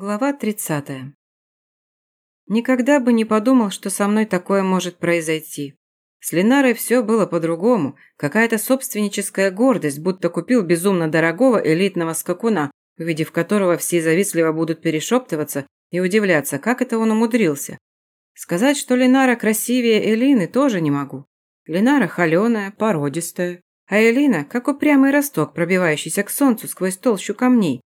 Глава 30. Никогда бы не подумал, что со мной такое может произойти. С Ленарой все было по-другому. Какая-то собственническая гордость, будто купил безумно дорогого элитного скакуна, увидев которого все завистливо будут перешептываться и удивляться, как это он умудрился. Сказать, что Ленара красивее Элины, тоже не могу. Ленара холеная, породистая, а Элина, как упрямый росток, пробивающийся к солнцу сквозь толщу камней.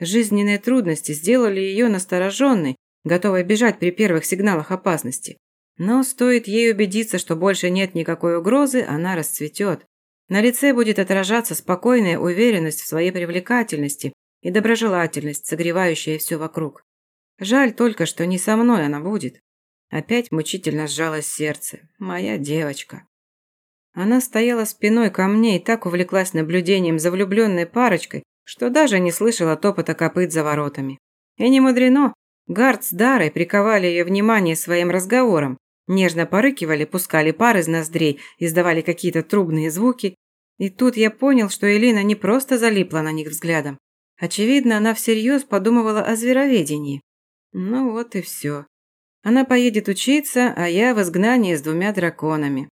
Жизненные трудности сделали ее настороженной, готовой бежать при первых сигналах опасности. Но стоит ей убедиться, что больше нет никакой угрозы, она расцветет. На лице будет отражаться спокойная уверенность в своей привлекательности и доброжелательность, согревающая все вокруг. Жаль только, что не со мной она будет. Опять мучительно сжалось сердце. Моя девочка. Она стояла спиной ко мне и так увлеклась наблюдением за влюбленной парочкой, что даже не слышала топота копыт за воротами. И не мудрено, Гард с Дарой приковали ее внимание своим разговором, нежно порыкивали, пускали пар из ноздрей, издавали какие-то трубные звуки. И тут я понял, что Элина не просто залипла на них взглядом. Очевидно, она всерьез подумывала о звероведении. Ну вот и все. Она поедет учиться, а я в изгнании с двумя драконами.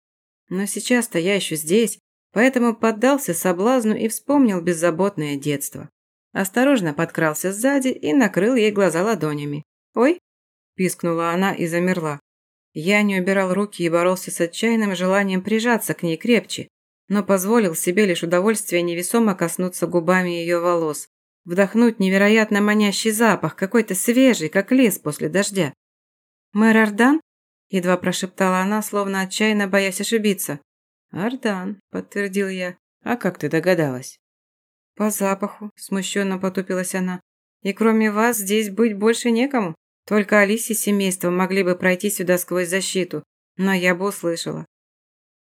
Но сейчас-то я еще здесь, Поэтому поддался соблазну и вспомнил беззаботное детство. Осторожно подкрался сзади и накрыл ей глаза ладонями. «Ой!» – пискнула она и замерла. Я не убирал руки и боролся с отчаянным желанием прижаться к ней крепче, но позволил себе лишь удовольствие невесомо коснуться губами ее волос, вдохнуть невероятно манящий запах, какой-то свежий, как лес после дождя. «Мэр Ардан?» – едва прошептала она, словно отчаянно боясь ошибиться. «Ардан», – подтвердил я. «А как ты догадалась?» «По запаху», – смущенно потупилась она. «И кроме вас здесь быть больше некому. Только Алисе с семейством могли бы пройти сюда сквозь защиту, но я бы услышала».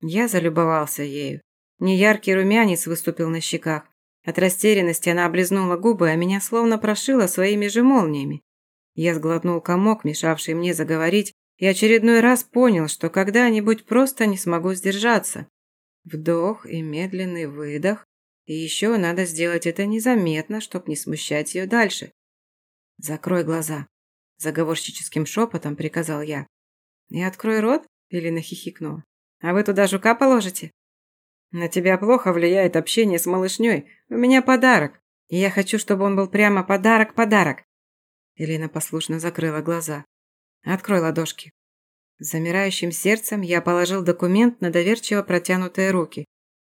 Я залюбовался ею. Неяркий румянец выступил на щеках. От растерянности она облизнула губы, а меня словно прошила своими же молниями. Я сглотнул комок, мешавший мне заговорить, и очередной раз понял, что когда-нибудь просто не смогу сдержаться. Вдох и медленный выдох. И еще надо сделать это незаметно, чтобы не смущать ее дальше. «Закрой глаза», – заговорщическим шепотом приказал я. «И открой рот?» – Элина хихикнула. «А вы туда жука положите?» «На тебя плохо влияет общение с малышней. У меня подарок, и я хочу, чтобы он был прямо подарок-подарок». Элина послушно закрыла глаза. «Открой ладошки». Замирающим сердцем я положил документ на доверчиво протянутые руки.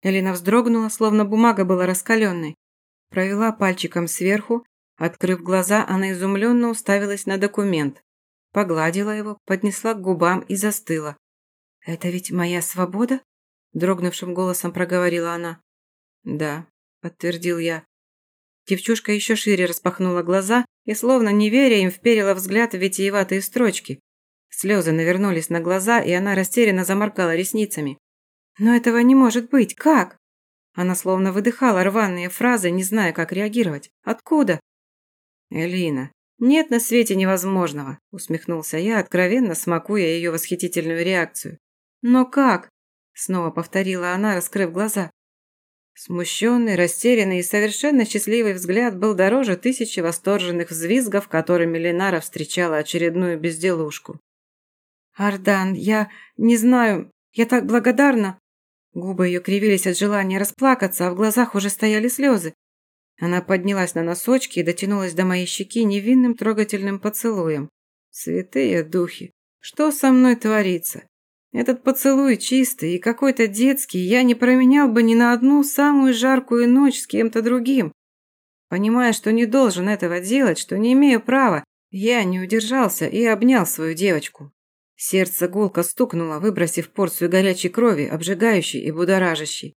Элина вздрогнула, словно бумага была раскаленной. Провела пальчиком сверху, открыв глаза, она изумленно уставилась на документ. Погладила его, поднесла к губам и застыла. «Это ведь моя свобода?» Дрогнувшим голосом проговорила она. «Да», подтвердил я. Девчушка еще шире распахнула глаза и, словно не веря им, вперила взгляд в витиеватые строчки. Слезы навернулись на глаза, и она растерянно заморкала ресницами. «Но этого не может быть! Как?» Она словно выдыхала рваные фразы, не зная, как реагировать. «Откуда?» «Элина, нет на свете невозможного», усмехнулся я, откровенно смакуя ее восхитительную реакцию. «Но как?» снова повторила она, раскрыв глаза. Смущенный, растерянный и совершенно счастливый взгляд был дороже тысячи восторженных взвизгов, которыми Ленара встречала очередную безделушку. «Ардан, я не знаю, я так благодарна!» Губы ее кривились от желания расплакаться, а в глазах уже стояли слезы. Она поднялась на носочки и дотянулась до моей щеки невинным трогательным поцелуем. Святые духи, что со мной творится? Этот поцелуй чистый и какой-то детский я не променял бы ни на одну самую жаркую ночь с кем-то другим. Понимая, что не должен этого делать, что не имею права, я не удержался и обнял свою девочку. Сердце гулко стукнуло, выбросив порцию горячей крови, обжигающей и будоражащей.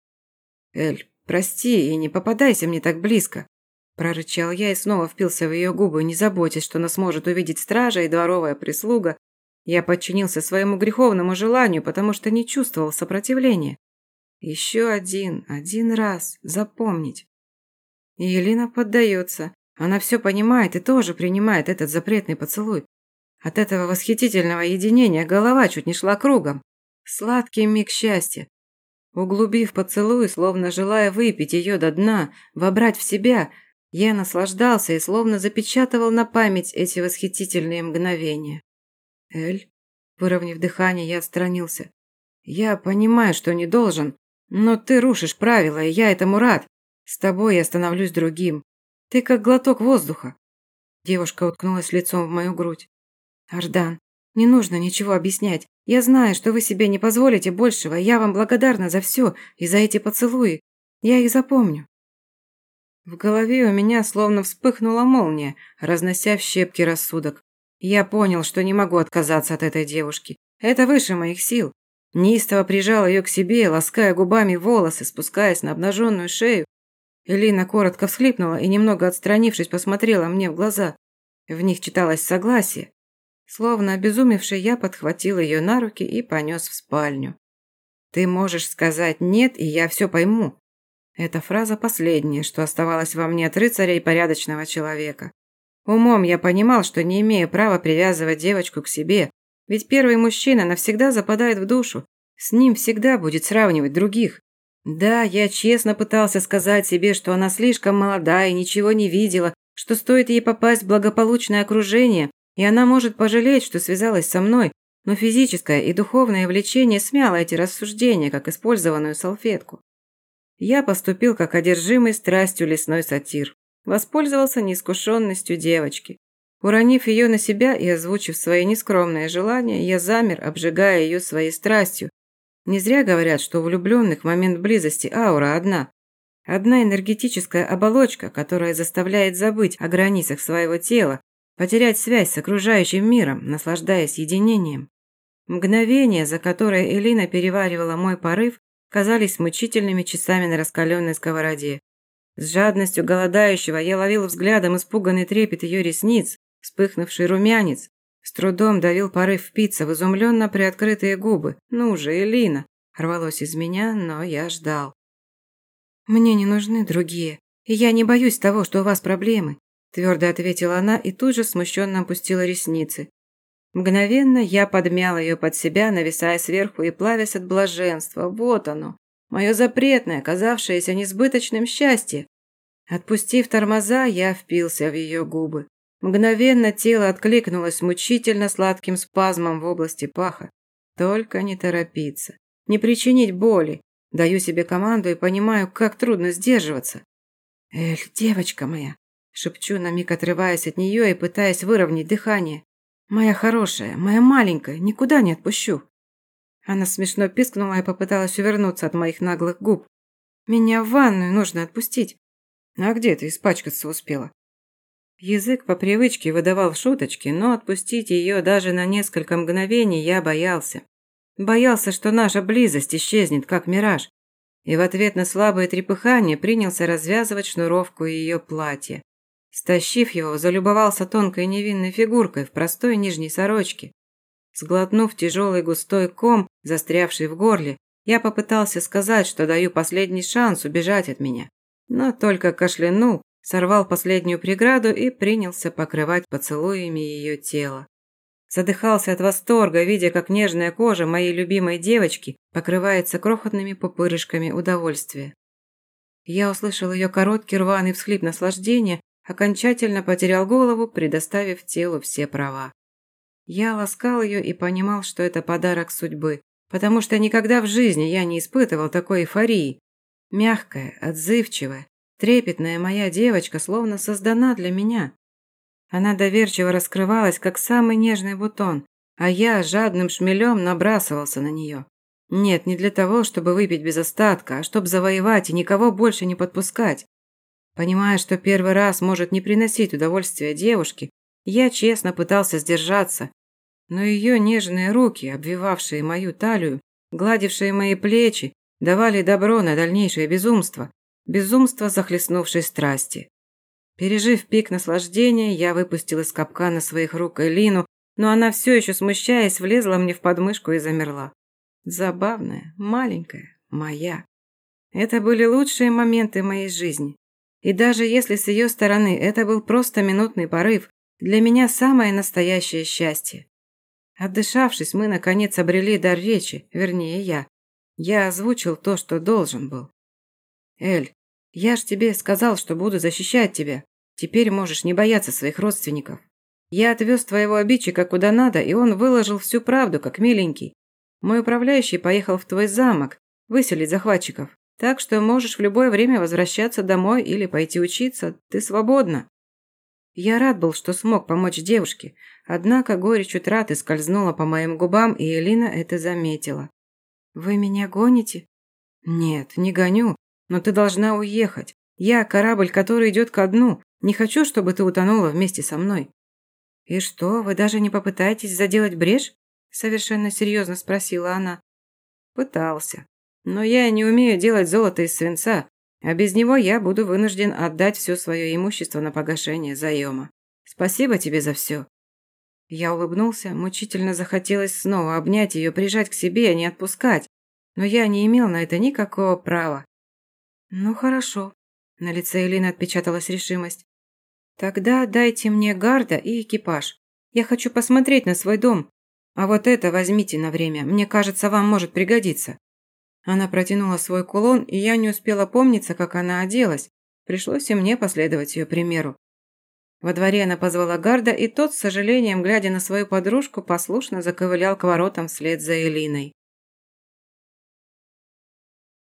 «Эль, прости и не попадайся мне так близко», – прорычал я и снова впился в ее губы, не заботясь, что нас может увидеть стража и дворовая прислуга. Я подчинился своему греховному желанию, потому что не чувствовал сопротивления. Еще один, один раз запомнить. Елена поддается. Она все понимает и тоже принимает этот запретный поцелуй. От этого восхитительного единения голова чуть не шла кругом. Сладкий миг счастья. Углубив поцелуй, словно желая выпить ее до дна, вобрать в себя, Я наслаждался и словно запечатывал на память эти восхитительные мгновения. «Эль?» Выровняв дыхание, я отстранился. «Я понимаю, что не должен, но ты рушишь правила, и я этому рад. С тобой я становлюсь другим. Ты как глоток воздуха». Девушка уткнулась лицом в мою грудь. «Ардан, не нужно ничего объяснять. Я знаю, что вы себе не позволите большего, я вам благодарна за все и за эти поцелуи. Я их запомню». В голове у меня словно вспыхнула молния, разнося в щепки рассудок. Я понял, что не могу отказаться от этой девушки. Это выше моих сил. Неистово прижал ее к себе, лаская губами волосы, спускаясь на обнаженную шею. Элина коротко всхлипнула и, немного отстранившись, посмотрела мне в глаза. В них читалось согласие. Словно обезумевший, я подхватил ее на руки и понес в спальню. «Ты можешь сказать «нет», и я все пойму». Эта фраза последняя, что оставалось во мне от рыцаря и порядочного человека. Умом я понимал, что не имею права привязывать девочку к себе, ведь первый мужчина навсегда западает в душу, с ним всегда будет сравнивать других. Да, я честно пытался сказать себе, что она слишком молода и ничего не видела, что стоит ей попасть в благополучное окружение, и она может пожалеть, что связалась со мной, но физическое и духовное влечение смяло эти рассуждения, как использованную салфетку. Я поступил как одержимый страстью лесной сатир. Воспользовался неискушенностью девочки. Уронив ее на себя и озвучив свои нескромные желания, я замер, обжигая ее своей страстью. Не зря говорят, что у влюбленных в момент близости аура одна. Одна энергетическая оболочка, которая заставляет забыть о границах своего тела, потерять связь с окружающим миром, наслаждаясь единением. Мгновения, за которые Элина переваривала мой порыв, казались мучительными часами на раскаленной сковороде. С жадностью голодающего я ловил взглядом испуганный трепет ее ресниц, вспыхнувший румянец, с трудом давил порыв впиться в изумленно приоткрытые губы. «Ну же, Элина!» Рвалось из меня, но я ждал. «Мне не нужны другие, и я не боюсь того, что у вас проблемы», твердо ответила она и тут же смущенно опустила ресницы. Мгновенно я подмял ее под себя, нависая сверху и плавясь от блаженства. Вот оно, мое запретное, казавшееся несбыточным счастье. Отпустив тормоза, я впился в ее губы. Мгновенно тело откликнулось мучительно сладким спазмом в области паха. Только не торопиться, не причинить боли. Даю себе команду и понимаю, как трудно сдерживаться. «Эль, девочка моя!» Шепчу, на миг отрываясь от нее и пытаясь выровнять дыхание. «Моя хорошая, моя маленькая, никуда не отпущу!» Она смешно пискнула и попыталась увернуться от моих наглых губ. «Меня в ванную нужно отпустить». «А где ты испачкаться успела?» Язык по привычке выдавал шуточки, но отпустить ее даже на несколько мгновений я боялся. Боялся, что наша близость исчезнет, как мираж. И в ответ на слабое трепыхание принялся развязывать шнуровку ее платья. Стащив его, залюбовался тонкой невинной фигуркой в простой нижней сорочке. Сглотнув тяжелый густой ком, застрявший в горле, я попытался сказать, что даю последний шанс убежать от меня. Но только кашлянул, сорвал последнюю преграду и принялся покрывать поцелуями ее тело. Задыхался от восторга, видя, как нежная кожа моей любимой девочки покрывается крохотными пупырышками удовольствия. Я услышал ее короткий рваный всхлип наслаждения, окончательно потерял голову, предоставив телу все права. Я ласкал ее и понимал, что это подарок судьбы, потому что никогда в жизни я не испытывал такой эйфории. Мягкая, отзывчивая, трепетная моя девочка словно создана для меня. Она доверчиво раскрывалась, как самый нежный бутон, а я жадным шмелем набрасывался на нее. Нет, не для того, чтобы выпить без остатка, а чтобы завоевать и никого больше не подпускать. Понимая, что первый раз может не приносить удовольствия девушке, я честно пытался сдержаться, но ее нежные руки, обвивавшие мою талию, гладившие мои плечи, давали добро на дальнейшее безумство, безумство захлестнувшей страсти. Пережив пик наслаждения, я выпустил из капкана своих рук Элину, но она все еще смущаясь влезла мне в подмышку и замерла. Забавная, маленькая, моя. Это были лучшие моменты моей жизни. И даже если с ее стороны это был просто минутный порыв, для меня самое настоящее счастье. Отдышавшись, мы, наконец, обрели дар речи, вернее, я. Я озвучил то, что должен был. «Эль, Я ж тебе сказал, что буду защищать тебя. Теперь можешь не бояться своих родственников. Я отвез твоего обидчика куда надо, и он выложил всю правду, как миленький. Мой управляющий поехал в твой замок, выселить захватчиков. Так что можешь в любое время возвращаться домой или пойти учиться. Ты свободна. Я рад был, что смог помочь девушке, однако горечь утраты скользнула по моим губам, и Элина это заметила. «Вы меня гоните?» «Нет, не гоню, но ты должна уехать. Я корабль, который идет ко дну. Не хочу, чтобы ты утонула вместе со мной». «И что, вы даже не попытаетесь заделать брешь?» Совершенно серьезно спросила она. «Пытался. Но я не умею делать золото из свинца, а без него я буду вынужден отдать все свое имущество на погашение заема. Спасибо тебе за все». Я улыбнулся, мучительно захотелось снова обнять ее, прижать к себе, а не отпускать, но я не имел на это никакого права. «Ну хорошо», – на лице Элины отпечаталась решимость. «Тогда дайте мне гарда и экипаж. Я хочу посмотреть на свой дом. А вот это возьмите на время, мне кажется, вам может пригодиться». Она протянула свой кулон, и я не успела помниться, как она оделась. Пришлось и мне последовать ее примеру. Во дворе она позвала гарда, и тот, с сожалением, глядя на свою подружку, послушно заковылял к воротам вслед за Элиной.